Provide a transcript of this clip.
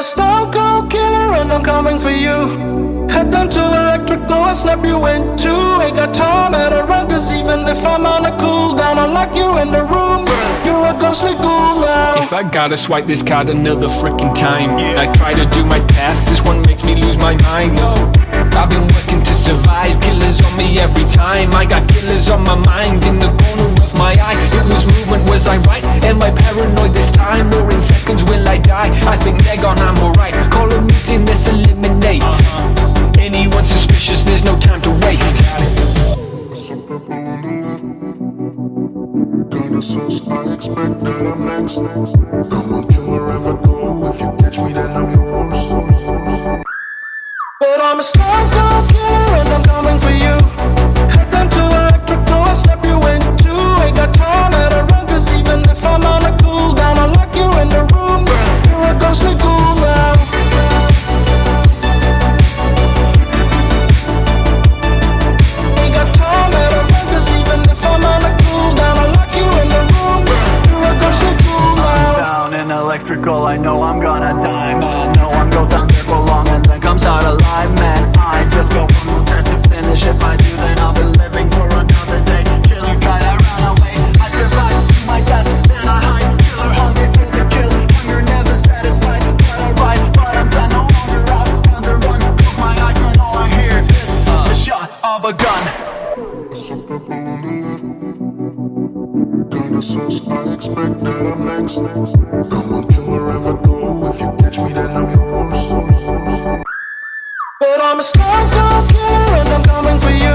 I'm a stone cold killer and I'm coming for you. Head down to electrical, I'll snap you in two. Ain't got time at a run, cause even if I'm on a cool down, I'll lock you in the room. You're a ghostly ghoul now. If I gotta swipe this card another freaking time, I try to do my best. This one makes me lose my mind. No. I've been working to survive, killers on me every time. I got killers on my mind in the corner of my eye. It was movement, was I right? Am I paranoid this time? Or in seconds will I die? I think they're gone, I'm alright. Call a meeting, let's eliminate. Anyone suspicious, there's no time to waste. Some people on the left. Kinda sus, I expect that I'm next. Come on, killer, ever go. If you catch me, then I'm yours. But I'm a stone cold killer and I'm coming for you. Electrical, I know I'm gonna die, Kinda I expect that I'm next. Come on, killer, ever go. If you catch me, then I'm yours. But I'm a cold killer and I'm coming for you.